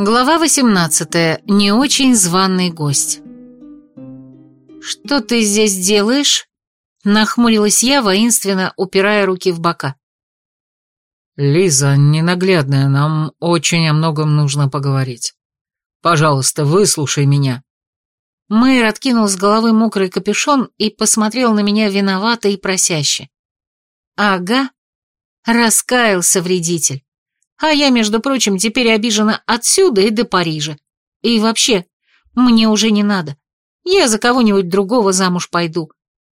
Глава 18. Не очень званый гость. «Что ты здесь делаешь?» Нахмурилась я, воинственно упирая руки в бока. «Лиза, ненаглядная, нам очень о многом нужно поговорить. Пожалуйста, выслушай меня». Мэйр откинул с головы мокрый капюшон и посмотрел на меня виновато и просяще. «Ага, раскаялся вредитель. А я, между прочим, теперь обижена отсюда и до Парижа. И вообще, мне уже не надо. Я за кого-нибудь другого замуж пойду.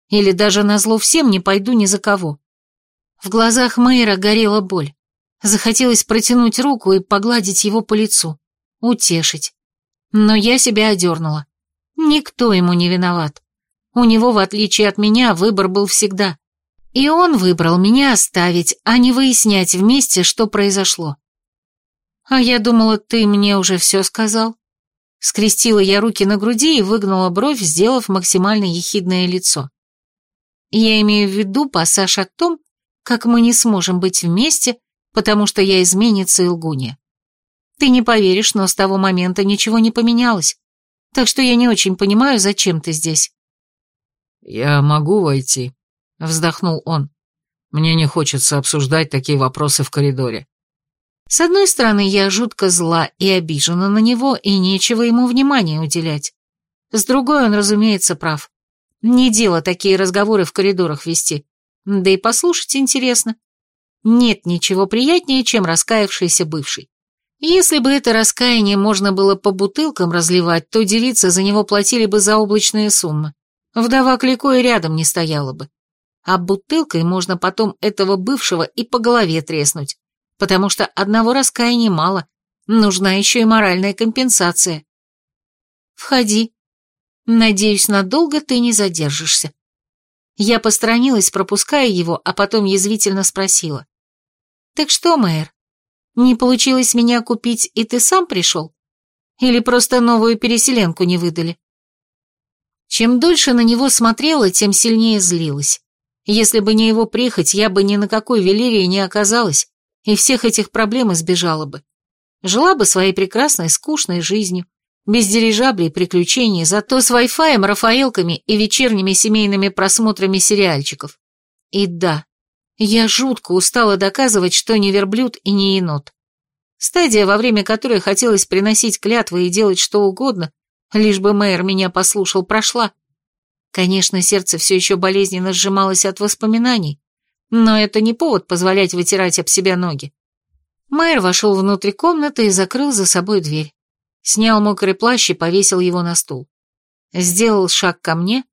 Или даже на зло всем не пойду ни за кого. В глазах Мэйра горела боль. Захотелось протянуть руку и погладить его по лицу. Утешить. Но я себя одернула. Никто ему не виноват. У него, в отличие от меня, выбор был всегда. И он выбрал меня оставить, а не выяснять вместе, что произошло. А я думала, ты мне уже все сказал. Скрестила я руки на груди и выгнула бровь, сделав максимально ехидное лицо. Я имею в виду пассаж о том, как мы не сможем быть вместе, потому что я изменница и лгунья. Ты не поверишь, но с того момента ничего не поменялось, так что я не очень понимаю, зачем ты здесь. «Я могу войти», — вздохнул он. «Мне не хочется обсуждать такие вопросы в коридоре». С одной стороны, я жутко зла и обижена на него, и нечего ему внимания уделять. С другой, он, разумеется, прав. Не дело такие разговоры в коридорах вести. Да и послушать интересно. Нет ничего приятнее, чем раскаявшийся бывший. Если бы это раскаяние можно было по бутылкам разливать, то девицы за него платили бы заоблачные суммы. Вдова Клико и рядом не стояла бы. А бутылкой можно потом этого бывшего и по голове треснуть потому что одного раскаяния мало, нужна еще и моральная компенсация. Входи. Надеюсь, надолго ты не задержишься. Я посторонилась, пропуская его, а потом язвительно спросила. Так что, мэр, не получилось меня купить, и ты сам пришел? Или просто новую переселенку не выдали? Чем дольше на него смотрела, тем сильнее злилась. Если бы не его прихоть, я бы ни на какой велерии не оказалась, и всех этих проблем избежала бы. Жила бы своей прекрасной, скучной жизнью, без дирижаблей и приключений, зато с вай-фаем, рафаэлками и вечерними семейными просмотрами сериальчиков. И да, я жутко устала доказывать, что не верблюд и не енот. Стадия, во время которой хотелось приносить клятвы и делать что угодно, лишь бы мэр меня послушал, прошла. Конечно, сердце все еще болезненно сжималось от воспоминаний, но это не повод позволять вытирать об себя ноги. Майер вошел внутрь комнаты и закрыл за собой дверь. Снял мокрый плащ и повесил его на стул. Сделал шаг ко мне,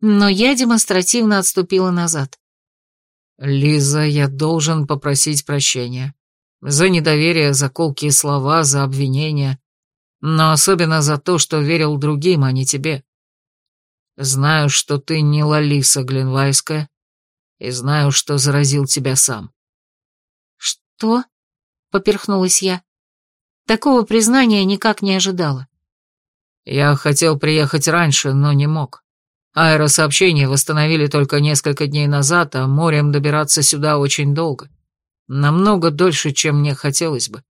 но я демонстративно отступила назад. «Лиза, я должен попросить прощения. За недоверие, за колкие слова, за обвинения. Но особенно за то, что верил другим, а не тебе. Знаю, что ты не Лалиса Гленвайская, и знаю, что заразил тебя сам». «Что?» — поперхнулась я. Такого признания никак не ожидала. «Я хотел приехать раньше, но не мог. Аэросообщение восстановили только несколько дней назад, а морем добираться сюда очень долго. Намного дольше, чем мне хотелось бы.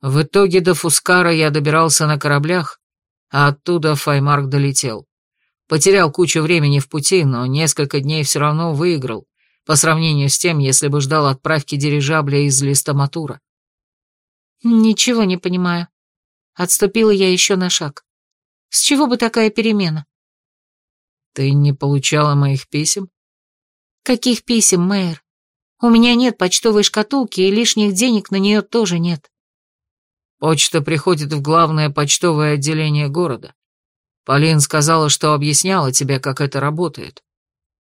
В итоге до Фускара я добирался на кораблях, а оттуда Файмарк долетел. Потерял кучу времени в пути, но несколько дней все равно выиграл, по сравнению с тем, если бы ждал отправки дирижабля из листоматура. Ничего не понимаю. Отступила я еще на шаг. С чего бы такая перемена? Ты не получала моих писем? Каких писем, мэр? У меня нет почтовой шкатулки, и лишних денег на нее тоже нет. Почта приходит в главное почтовое отделение города. Полин сказала, что объясняла тебе, как это работает.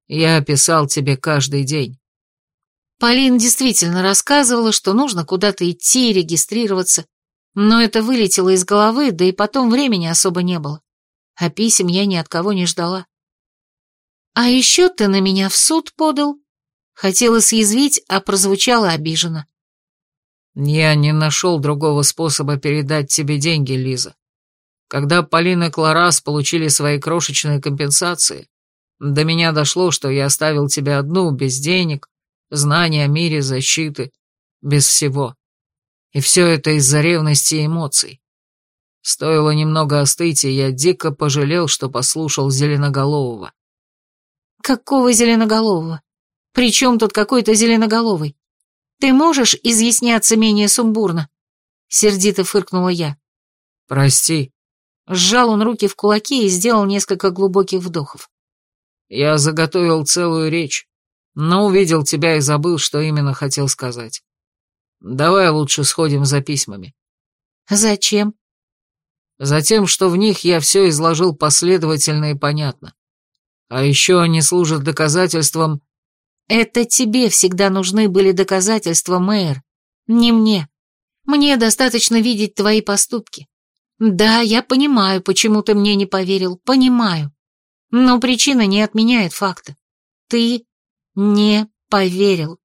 Я писал тебе каждый день. Полин действительно рассказывала, что нужно куда-то идти и регистрироваться, но это вылетело из головы, да и потом времени особо не было. А писем я ни от кого не ждала. «А еще ты на меня в суд подал?» Хотела съязвить, а прозвучало обиженно. «Я не нашел другого способа передать тебе деньги, Лиза. Когда Полина и Кларас получили свои крошечные компенсации, до меня дошло, что я оставил тебя одну, без денег, знаний о мире, защиты, без всего. И все это из-за ревности и эмоций. Стоило немного остыть, и я дико пожалел, что послушал Зеленоголового. Какого Зеленоголового? Причем тут какой-то Зеленоголовый? Ты можешь изъясняться менее сумбурно? Сердито фыркнула я. Прости. Сжал он руки в кулаки и сделал несколько глубоких вдохов. Я заготовил целую речь, но увидел тебя и забыл, что именно хотел сказать. Давай лучше сходим за письмами. Зачем? Затем, что в них я все изложил последовательно и понятно. А еще они служат доказательством... Это тебе всегда нужны были доказательства, мэр, не мне. Мне достаточно видеть твои поступки. Да, я понимаю, почему ты мне не поверил, понимаю. Но причина не отменяет факта. Ты не поверил.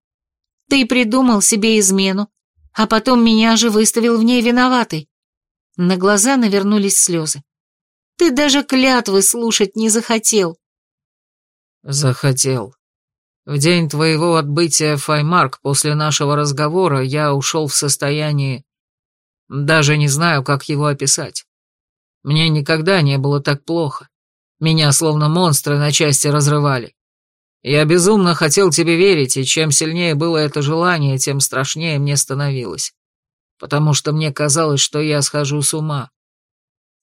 Ты придумал себе измену, а потом меня же выставил в ней виноватой. На глаза навернулись слезы. Ты даже клятвы слушать не захотел. Захотел. В день твоего отбытия в Файмарк после нашего разговора я ушел в состоянии... Даже не знаю, как его описать. Мне никогда не было так плохо. Меня словно монстры на части разрывали. Я безумно хотел тебе верить, и чем сильнее было это желание, тем страшнее мне становилось потому что мне казалось, что я схожу с ума.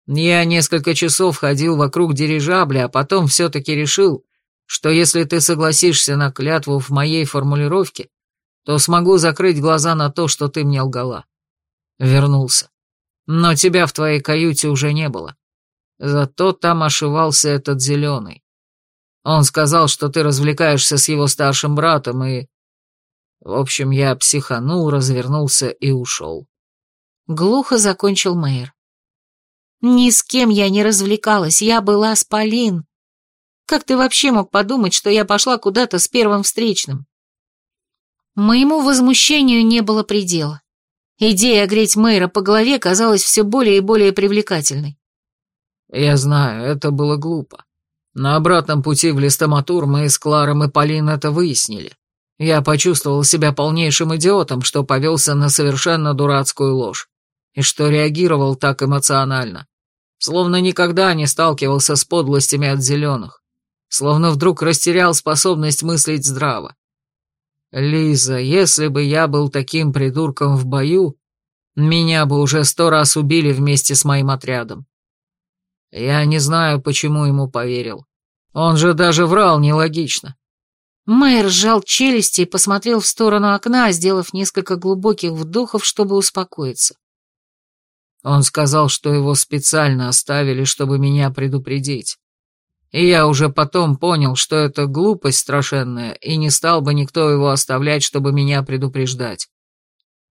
Я несколько часов ходил вокруг дирижабля, а потом все-таки решил, что если ты согласишься на клятву в моей формулировке, то смогу закрыть глаза на то, что ты мне лгала. Вернулся. Но тебя в твоей каюте уже не было. Зато там ошивался этот зеленый. Он сказал, что ты развлекаешься с его старшим братом, и... В общем, я психанул, развернулся и ушел. Глухо закончил мэр. Ни с кем я не развлекалась, я была с Полин. Как ты вообще мог подумать, что я пошла куда-то с первым встречным? Моему возмущению не было предела. Идея огреть мэра по голове казалась все более и более привлекательной. Я знаю, это было глупо. На обратном пути в Листоматур мы с Кларом и Полин это выяснили. Я почувствовал себя полнейшим идиотом, что повелся на совершенно дурацкую ложь, и что реагировал так эмоционально, словно никогда не сталкивался с подлостями от зеленых, словно вдруг растерял способность мыслить здраво. Лиза, если бы я был таким придурком в бою, меня бы уже сто раз убили вместе с моим отрядом. Я не знаю, почему ему поверил. Он же даже врал нелогично. Майер сжал челюсти и посмотрел в сторону окна, сделав несколько глубоких вдохов, чтобы успокоиться. Он сказал, что его специально оставили, чтобы меня предупредить. И я уже потом понял, что это глупость страшенная, и не стал бы никто его оставлять, чтобы меня предупреждать.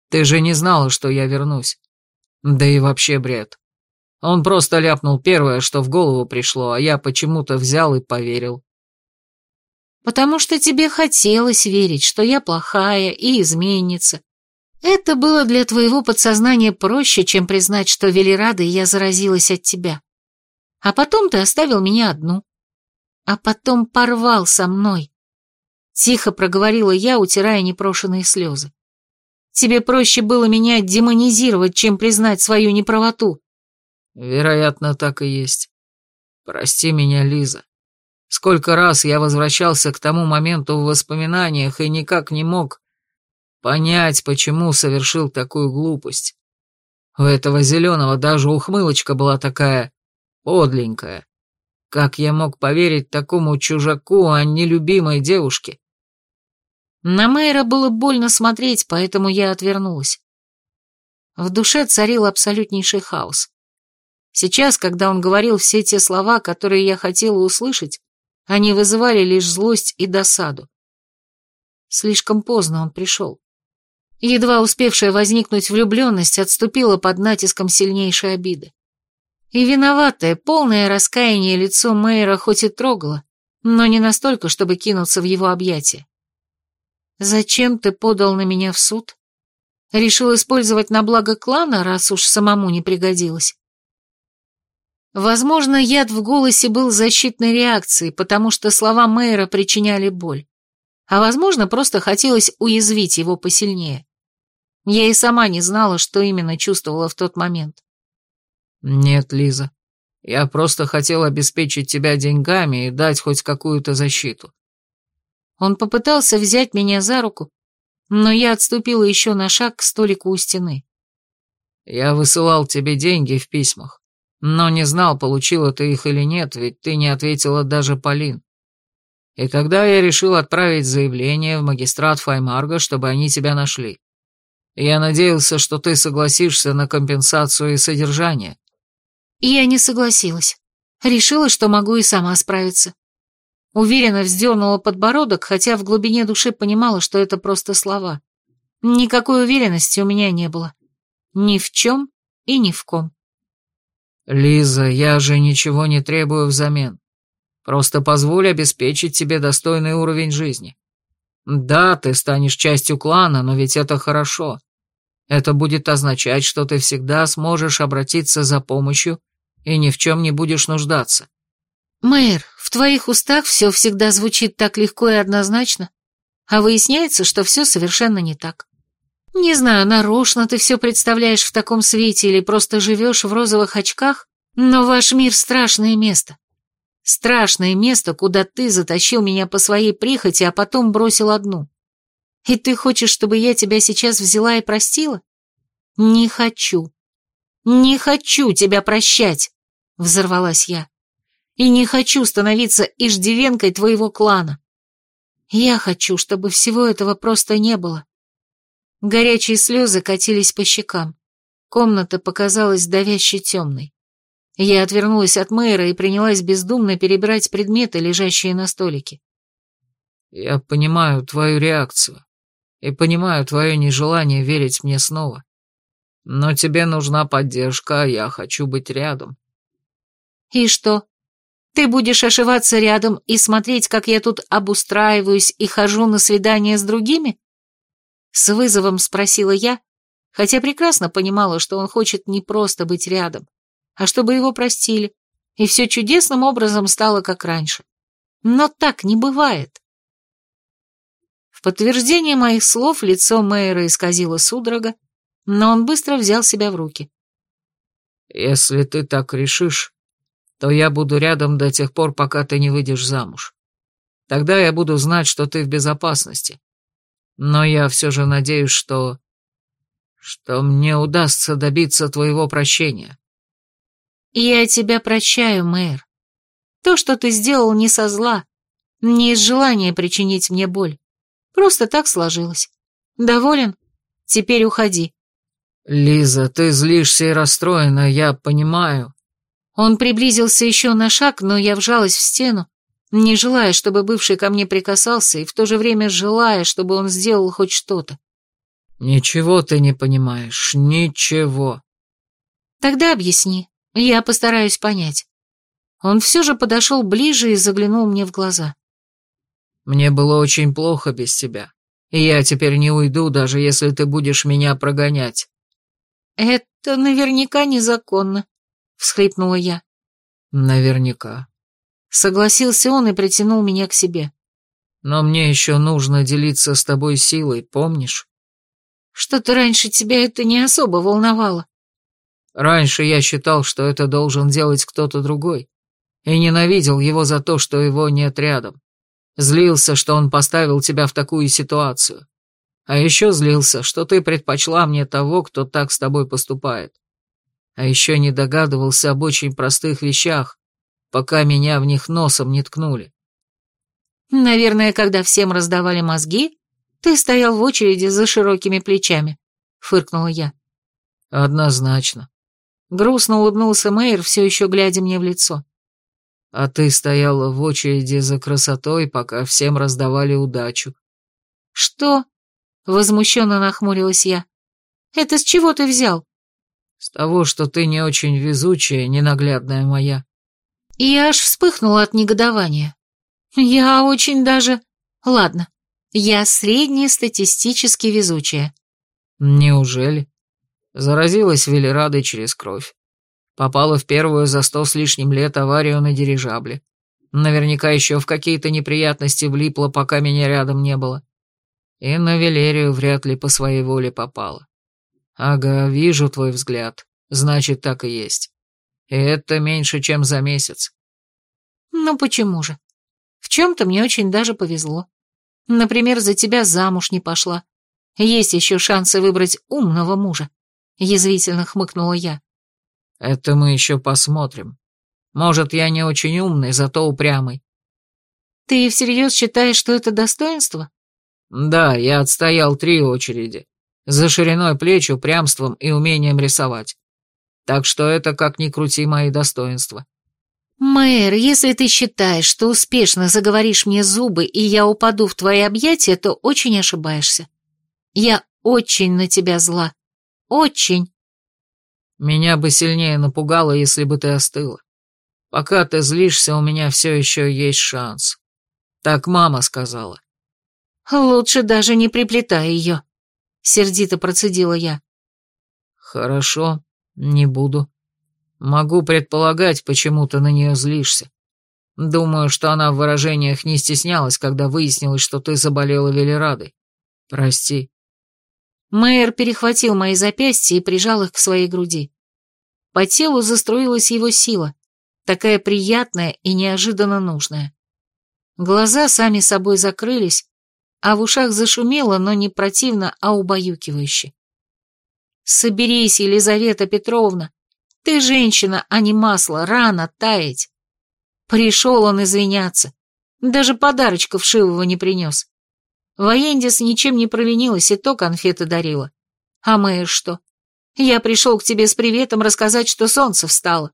Ты же не знала, что я вернусь. Да и вообще бред. Он просто ляпнул первое, что в голову пришло, а я почему-то взял и поверил. Потому что тебе хотелось верить, что я плохая и изменница. Это было для твоего подсознания проще, чем признать, что Велерадой я заразилась от тебя. А потом ты оставил меня одну. А потом порвал со мной. Тихо проговорила я, утирая непрошенные слезы. Тебе проще было меня демонизировать, чем признать свою неправоту. Вероятно, так и есть. Прости меня, Лиза. Сколько раз я возвращался к тому моменту в воспоминаниях и никак не мог понять, почему совершил такую глупость. У этого зеленого даже ухмылочка была такая подленькая. Как я мог поверить такому чужаку, а не любимой девушке? На Мэйра было больно смотреть, поэтому я отвернулась. В душе царил абсолютнейший хаос. Сейчас, когда он говорил все те слова, которые я хотела услышать, они вызывали лишь злость и досаду. Слишком поздно он пришел. Едва успевшая возникнуть влюбленность отступила под натиском сильнейшей обиды. И виноватое, полное раскаяние лицо Мэйра хоть и трогало, но не настолько, чтобы кинуться в его объятия. «Зачем ты подал на меня в суд? Решил использовать на благо клана, раз уж самому не пригодилось?» Возможно, яд в голосе был защитной реакцией, потому что слова мэра причиняли боль. А возможно, просто хотелось уязвить его посильнее. Я и сама не знала, что именно чувствовала в тот момент. Нет, Лиза. Я просто хотел обеспечить тебя деньгами и дать хоть какую-то защиту. Он попытался взять меня за руку, но я отступила еще на шаг к столику у стены. Я высылал тебе деньги в письмах, но не знал, получила ты их или нет, ведь ты не ответила даже Полин. И тогда я решил отправить заявление в магистрат Файмарга, чтобы они тебя нашли. Я надеялся, что ты согласишься на компенсацию и содержание. Я не согласилась. Решила, что могу и сама справиться. Уверенно вздернула подбородок, хотя в глубине души понимала, что это просто слова. Никакой уверенности у меня не было. Ни в чем и ни в ком. «Лиза, я же ничего не требую взамен. Просто позволь обеспечить тебе достойный уровень жизни. Да, ты станешь частью клана, но ведь это хорошо. Это будет означать, что ты всегда сможешь обратиться за помощью и ни в чем не будешь нуждаться. Мэйр, в твоих устах все всегда звучит так легко и однозначно, а выясняется, что все совершенно не так. Не знаю, нарочно ты все представляешь в таком свете или просто живешь в розовых очках, но ваш мир — страшное место. Страшное место, куда ты затащил меня по своей прихоти, а потом бросил одну. И ты хочешь, чтобы я тебя сейчас взяла и простила? Не хочу. Не хочу тебя прощать, взорвалась я и не хочу становиться иждивенкой твоего клана. Я хочу, чтобы всего этого просто не было. Горячие слезы катились по щекам. Комната показалась давяще темной. Я отвернулась от мэра и принялась бездумно перебирать предметы, лежащие на столике. «Я понимаю твою реакцию и понимаю твое нежелание верить мне снова. Но тебе нужна поддержка, а я хочу быть рядом». «И что? Ты будешь ошиваться рядом и смотреть, как я тут обустраиваюсь и хожу на свидания с другими?» С вызовом спросила я, хотя прекрасно понимала, что он хочет не просто быть рядом, а чтобы его простили, и все чудесным образом стало как раньше. Но так не бывает. В подтверждение моих слов лицо Мэйра исказило судорога, но он быстро взял себя в руки. «Если ты так решишь, то я буду рядом до тех пор, пока ты не выйдешь замуж. Тогда я буду знать, что ты в безопасности. Но я все же надеюсь, что... что мне удастся добиться твоего прощения. Я тебя прощаю, мэр. То, что ты сделал, не со зла, не из желания причинить мне боль. Просто так сложилось. Доволен? Теперь уходи. Лиза, ты злишься и расстроена, я понимаю. Он приблизился еще на шаг, но я вжалась в стену, не желая, чтобы бывший ко мне прикасался, и в то же время желая, чтобы он сделал хоть что-то. «Ничего ты не понимаешь, ничего». «Тогда объясни, я постараюсь понять». Он все же подошел ближе и заглянул мне в глаза. «Мне было очень плохо без тебя, и я теперь не уйду, даже если ты будешь меня прогонять». «Это наверняка незаконно», всхлипнула я. Наверняка. Согласился он и притянул меня к себе. Но мне еще нужно делиться с тобой силой, помнишь? Что-то раньше тебя это не особо волновало. Раньше я считал, что это должен делать кто-то другой, и ненавидел его за то, что его нет рядом. Злился, что он поставил тебя в такую ситуацию. А еще злился, что ты предпочла мне того, кто так с тобой поступает а еще не догадывался об очень простых вещах, пока меня в них носом не ткнули. Наверное, когда всем раздавали мозги, ты стоял в очереди за широкими плечами, фыркнула я. Однозначно. Грустно улыбнулся Мэйр, все еще глядя мне в лицо. А ты стояла в очереди за красотой, пока всем раздавали удачу. Что? Возмущенно нахмурилась я. Это с чего ты взял? С того, что ты не очень везучая, ненаглядная моя. И я аж вспыхнула от негодования. Я очень даже... Ладно, я среднестатистически везучая. Неужели? Заразилась Велерадой через кровь. Попала в первую за сто с лишним лет аварию на дирижабле. Наверняка еще в какие-то неприятности влипла, пока меня рядом не было. И на Велерию вряд ли по своей воле попала. «Ага, вижу твой взгляд. Значит, так и есть. И это меньше, чем за месяц. Ну почему же? В чем-то мне очень даже повезло. Например, за тебя замуж не пошла. Есть еще шансы выбрать умного мужа. Язвительно хмыкнула я. Это мы еще посмотрим. Может, я не очень умный, зато упрямый. Ты всерьез считаешь, что это достоинство? Да, я отстоял три очереди. За шириной плеч, упрямством и умением рисовать. Так что это, как ни крути, мои достоинства. Мэр, если ты считаешь, что успешно заговоришь мне зубы, и я упаду в твои объятия, то очень ошибаешься. Я очень на тебя зла. Очень. Меня бы сильнее напугало, если бы ты остыла. Пока ты злишься, у меня все еще есть шанс. Так мама сказала. Лучше даже не приплетай ее, сердито процедила я. Хорошо, не буду. Могу предполагать, почему ты на нее злишься. Думаю, что она в выражениях не стеснялась, когда выяснилось, что ты заболела Велерадой. Прости. Мэйр перехватил мои запястья и прижал их к своей груди. По телу заструилась его сила, такая приятная и неожиданно нужная. Глаза сами собой закрылись, а в ушах зашумело, но не противно, а убаюкивающе. «Соберись, Елизавета Петровна! Ты женщина, а не масло, рано таять!» Пришел он извиняться, даже подарочков шивого не принес. Воендис ничем не провинилась и то конфеты дарила. А Мэйр что? Я пришел к тебе с приветом рассказать, что солнце встало.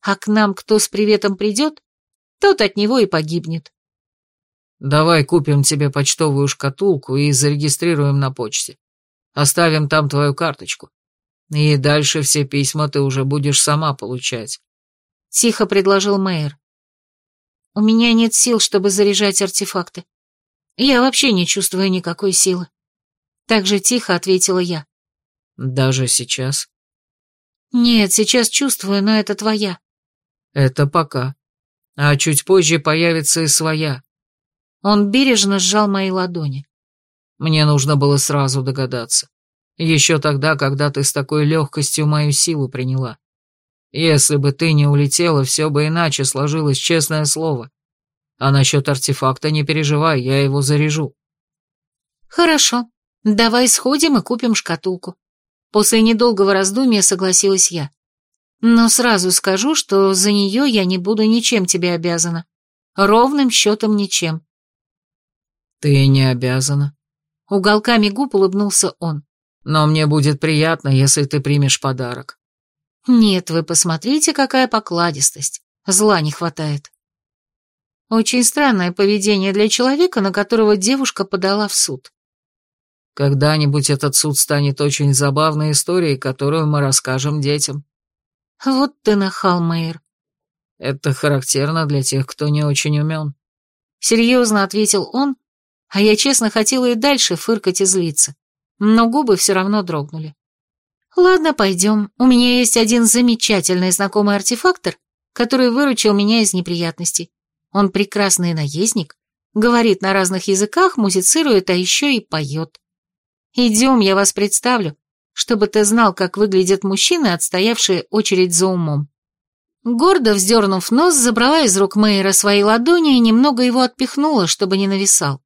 А к нам кто с приветом придет, тот от него и погибнет. Давай купим тебе почтовую шкатулку и зарегистрируем на почте. Оставим там твою карточку. И дальше все письма ты уже будешь сама получать. Тихо предложил Мэйр. У меня нет сил, чтобы заряжать артефакты. Я вообще не чувствую никакой силы. Так же тихо ответила я. Даже сейчас? Нет, сейчас чувствую, но это твоя. Это пока. А чуть позже появится и своя. Он бережно сжал мои ладони. Мне нужно было сразу догадаться. Еще тогда, когда ты с такой легкостью мою силу приняла. Если бы ты не улетела, все бы иначе сложилось, честное слово. А насчет артефакта не переживай, я его заряжу. Хорошо, давай сходим и купим шкатулку. После недолгого раздумья согласилась я. Но сразу скажу, что за нее я не буду ничем тебе обязана. Ровным счетом ничем. Ты не обязана. Уголками губ улыбнулся он. Но мне будет приятно, если ты примешь подарок. Нет, вы посмотрите, какая покладистость. Зла не хватает. Очень странное поведение для человека, на которого девушка подала в суд. Когда-нибудь этот суд станет очень забавной историей, которую мы расскажем детям. Вот ты нахал, Мэйр. Это характерно для тех, кто не очень умен. Серьезно ответил он, а я честно хотела и дальше фыркать и злиться, но губы все равно дрогнули. Ладно, пойдем. У меня есть один замечательный знакомый артефактор, который выручил меня из неприятностей. Он прекрасный наездник, говорит на разных языках, музицирует, а еще и поет. Идем, я вас представлю, чтобы ты знал, как выглядят мужчины, отстоявшие очередь за умом. Гордо вздернув нос, забрала из рук Мэйра свои ладони и немного его отпихнула, чтобы не нависал.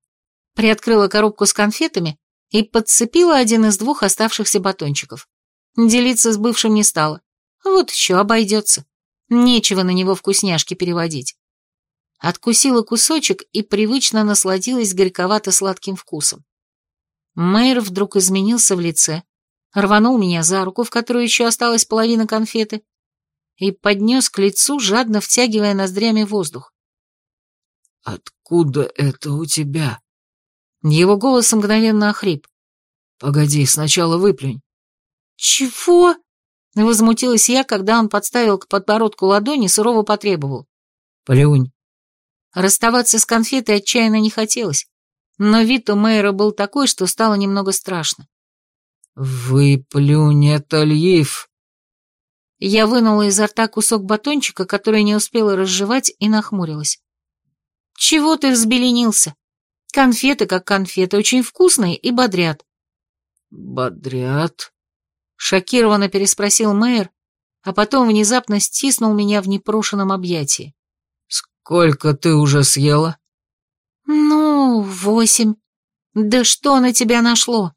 Приоткрыла коробку с конфетами и подцепила один из двух оставшихся батончиков. Делиться с бывшим не стала. Вот еще обойдется. Нечего на него вкусняшки переводить. Откусила кусочек и привычно насладилась горьковато-сладким вкусом. Мэйр вдруг изменился в лице, рванул меня за руку, в которой еще осталась половина конфеты, и поднес к лицу, жадно втягивая ноздрями воздух. «Откуда это у тебя?» Его голос мгновенно охрип. «Погоди, сначала выплюнь». «Чего?» Возмутилась я, когда он подставил к подбородку ладони, сурово потребовал. «Плюнь». Расставаться с конфетой отчаянно не хотелось, но вид у Мэйра был такой, что стало немного страшно. «Выплюнь это, Льив!» Я вынула изо рта кусок батончика, который не успела разжевать, и нахмурилась. «Чего ты взбеленился? Конфеты как конфеты, очень вкусные и бодрят». «Бодрят?» — шокированно переспросил Мэйр, а потом внезапно стиснул меня в непрошенном объятии. «Сколько ты уже съела?» «Ну, восемь. Да что на тебя нашло?